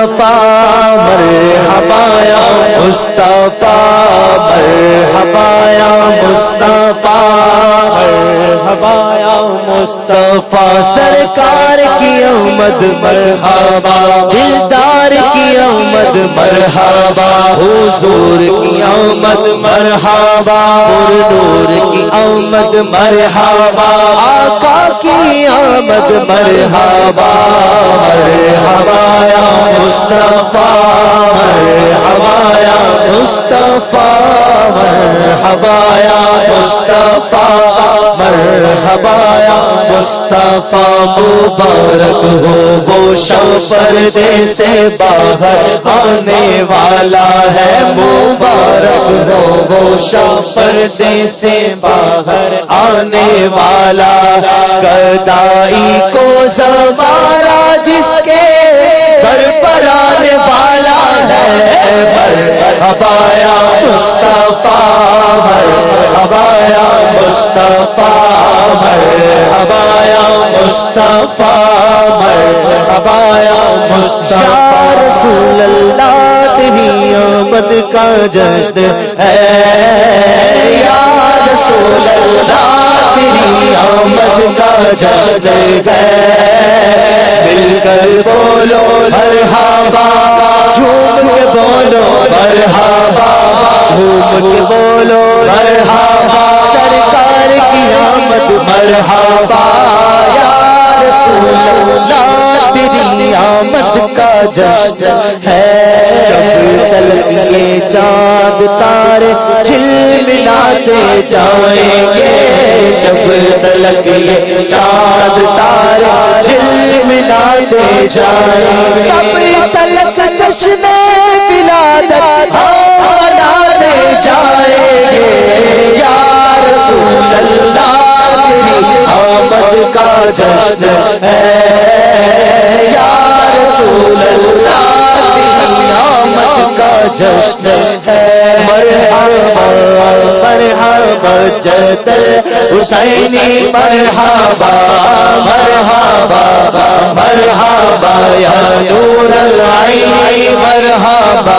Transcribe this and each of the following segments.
مصطفیٰ مرحبایا مصطفیٰ مرحبایا مصطفیٰ۔ مرحبایا مصطفیٰ، سرکار کی آمد مرحبا، دلدار کی آمد مرحبا، حضور کی آمد مرحبا نور کی آمد مرحبا، آقا کی آمد مرحبا مرحبا مصطفیٰ مرحبا مصطفیٰ مرحبا مصطفیٰ، مرحبا مصطفیٰ مبارک ہو، وہ شم پردے سے باہر آنے والا ہے۔ مبارک ہو، وہ شم پردے سے باہر آنے والا۔ گدائی کو سوارا جس کے پر پر آنے والا پر ابایا مصطفیٰ ابایا مصطفیٰ ابایا مصطفیٰ ابایا مصطفیٰ۔ رسول اللہ تیری آمد کا جشن ہے۔ یا رسول اللہ تیری آمد کا جشن ہے مل کر بولو مرحبا جھوم کے بولو مرحبا جھوم کے بولو مرحبا سرکار کی آمد مرحبا یا رسول اللہ تیری آمد کا جشن ہے یہ چاند تارے چھل ملاتے جائیں گے۔ جب تلک یہ چاند تارے چھل ملاتے جائیں گے۔ جب تلک جشن ہم مناتے جائیں گے۔ یا رسول اللہ آمد کا جشن ہے۔ جشن ہے۔ مرحبا مرحبا جتل حسینی مرحبا مرحبا مرحبا یا نور العین مرحبا۔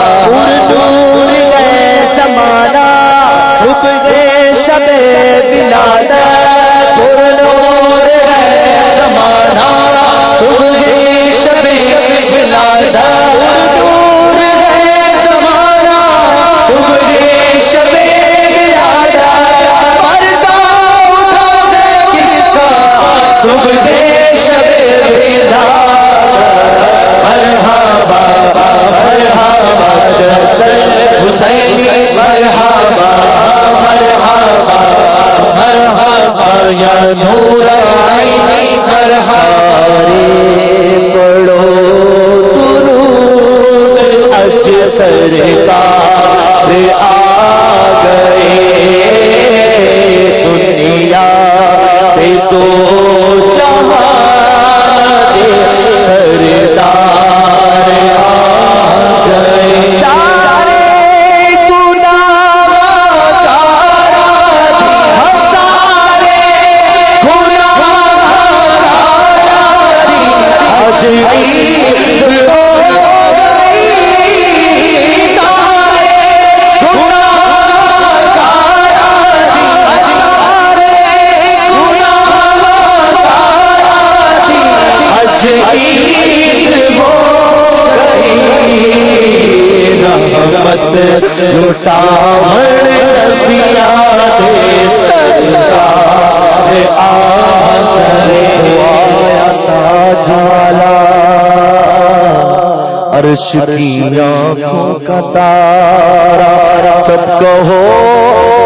عرش کی آنکھوں کا تارا سب کہو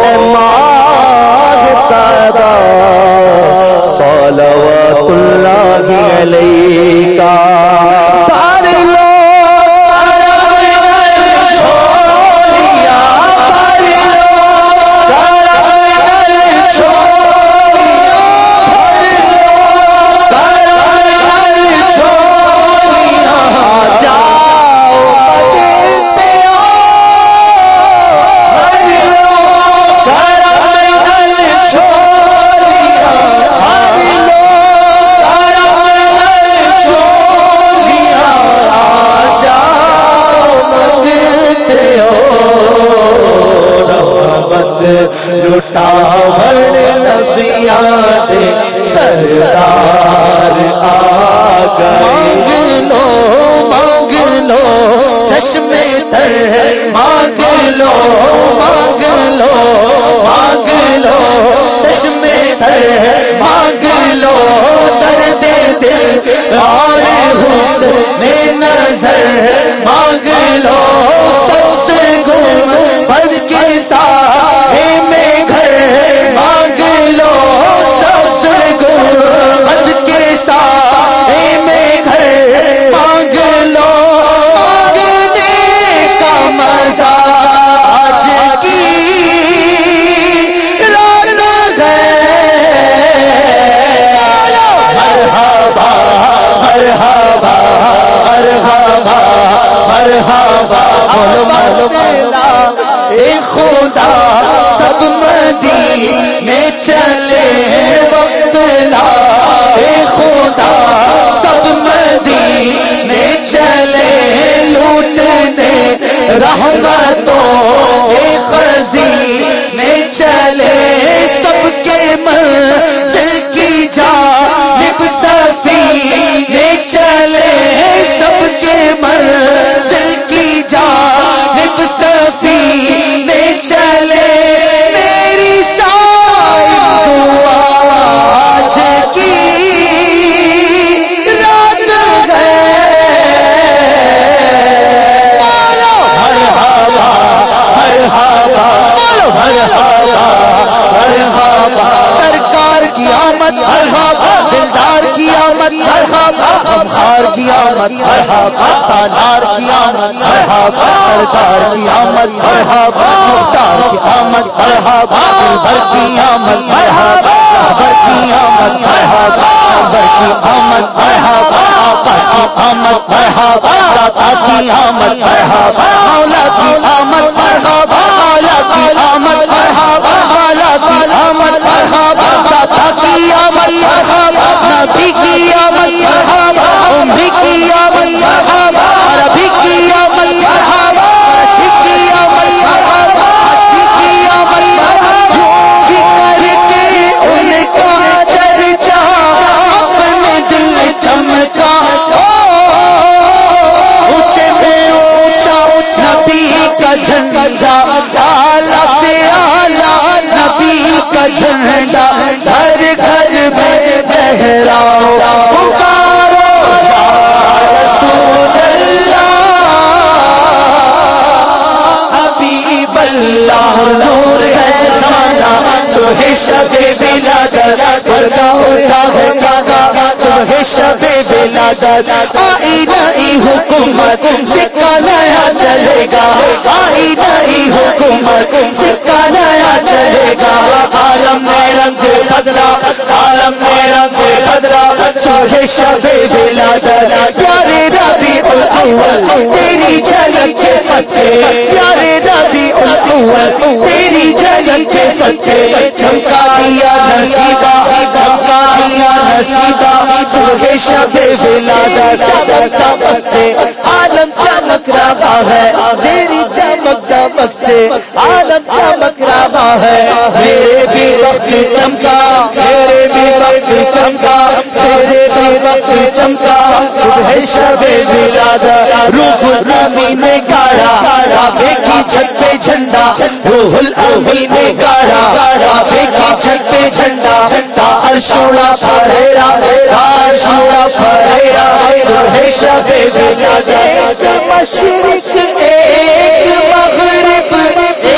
اے ماہ تارا صلوات اللہ علیہ کا۔ سردار مانگ لو مانگ لو چشمے تر مانگ لو مانگ لو مانگ لو، چشم تر مانگ لو، درد دل اور حسن نظر مانگ لو، سب سے گم بد کے ساتھ خدا سب مدینے چلے وقت لا۔ اے خدا، سب مدینے چلے لوٹنے، رحمتوں کے خزینے چلے۔ سب کے منزل کی جانب آمد مرحبا خمخار کی آمد مرحبا سالار کی آمد مرحبا سرکار کی آمد مرحبا مختار کی آمد مرحبا دلبر کی آمد مرحبا کی آمد مرحبا کی آمد مرحبا آقا کی آمد مرحبا کی آمد مرحبا مولا کی آمد مرحبا مولا کی آمد مرحبا مولا کی آمد مرحبا کی آمد مرحبا نبی کی آمد مرحبا امبی کی آمد مرحبا، عربی کی آمد مرحبا کی آمد مرحبا کی آمد مرحبا بھی کر کے ان کا چرچا اپنے دل چمکا۔ اونچے میں اونچا، نبی کا جھنڈا سے نبی کا جھنڈا۔ گھر گھر میں اللہ۔ نور ہے زمانہ سوہی شب بلادت پردہ شب بلادت آئی نئی حکومت سکہ نیا چلے گا آئی نئی حکومت سکہ نیا چلے گا۔ عالم میں رنگ بدلا، عالم میں رنگ بدلا۔ صبح شب بلادت پیارے ربی الاول تیری جھلک کے سچے۔ پیارے ربی الاول تیری جھلک کے سچے۔ چمکا دیا نصیبہ چمکا نصیبہ صبح شب بلادت چمک چمک سے عالم چمک رہا ہے تیری چمک چمک سے۔ عالم چمک رہا ہے، میرے بھی وقت چمکا، میرے بھی وقت چمکا، میرے بھی وقت چمکا۔ صبح شب بلادت روح الرامی نے چھت پہ جھنڈا روح الامی نے گاڑا کعبے کی چھت پہ جھنڈا تا ارشوڑا پھریرا تا ارشوڑا پھریرا صبح شب بلادت مشرق، ایک مغرب ایک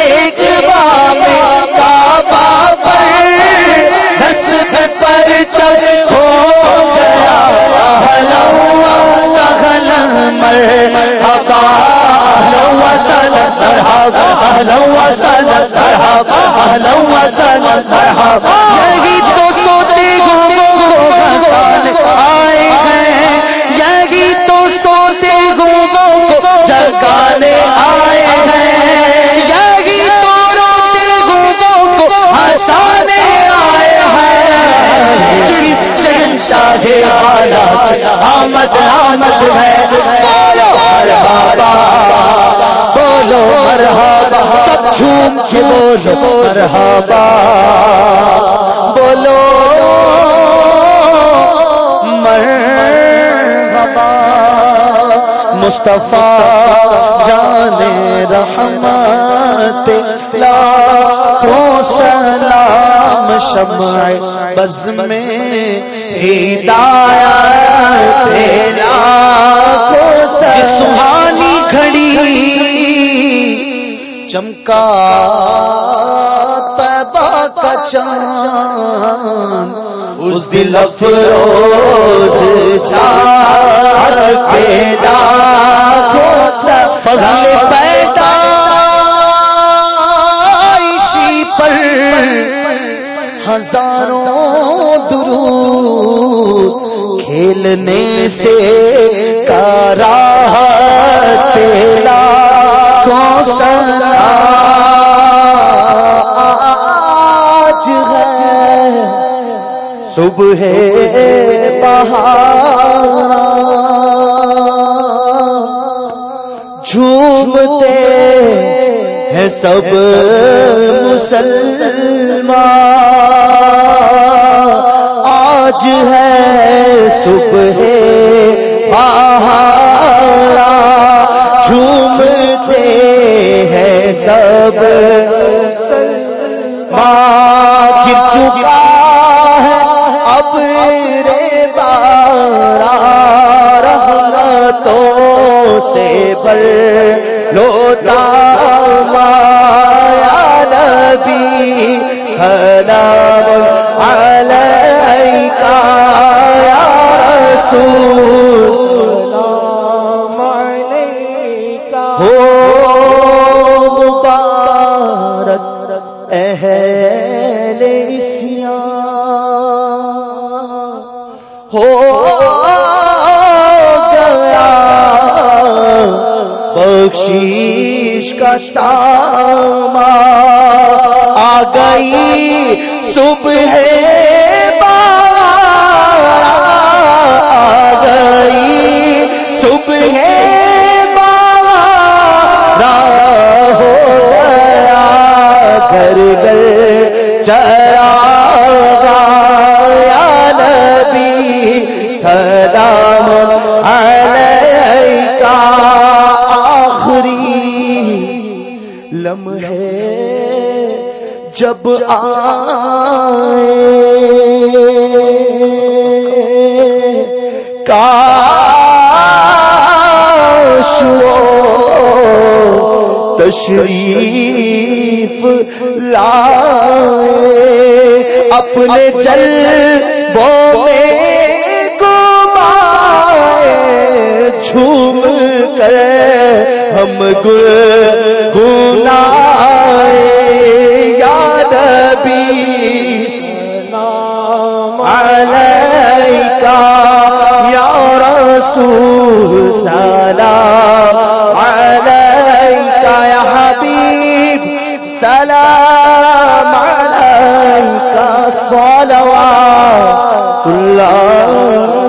یہی تو سوتے گھوموں کو آئے ہیں۔ یہی تو سوتے گھوموں کو جگانے آئے ہیں۔ یہی تو روتے گھوموں کو ہنسانے آئے ہیں۔ شاہ آمد آمد ہے۔ جھوم کے بولو مرحبا۔ بولو، مرحبا۔ مصطفیٰ جان رحمت، لاکھوں سلام شمع بز میں ہدایت، لاکھوں سہانی کھڑی چمکا تبا کا چاند، اس دل افروز پیدا فضل پیدا عیشی پر ہزاروں درود کھیلنے سے کرا تیلا صبح بہار جھومتے ہیں سب مسلمان۔ آج ہے صبح بہار جھومتے ہیں سب سے لوتا مایا نبی سلام علیکہ یا رسول ہو کا ساما آ گئی صبح ہے کاش وہ تشریف لائے اپنے چل جھوم کر ہم گل گنا رسول سلام علیکہ یا حبیب سلام علیکہ صلوات اللہ